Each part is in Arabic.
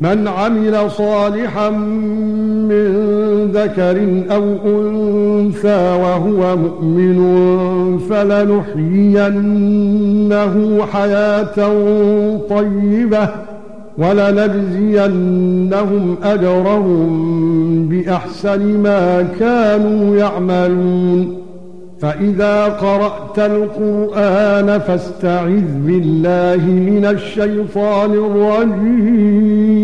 من عمل صالحا من ذكر أو أنثى وهو مؤمن فلنحيينه حياة طيبة ولنجزينهم أجرهم بأحسن ما كانوا يعملون فإذا قرأت القرآن فاستعذ بالله من الشيطان الرجيم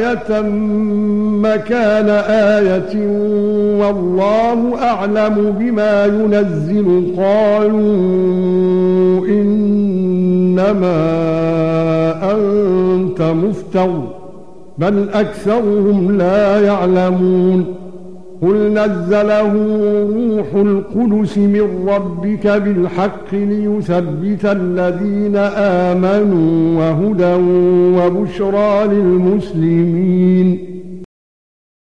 آية مكان آية والله أعلم بما ينزل قالوا إنما أنت مفتر بل أكثرهم لا يعلمون قل نزله روح القدس من ربك بالحق ليثبت الذين امنوا وهدى وبشرى للمسلمين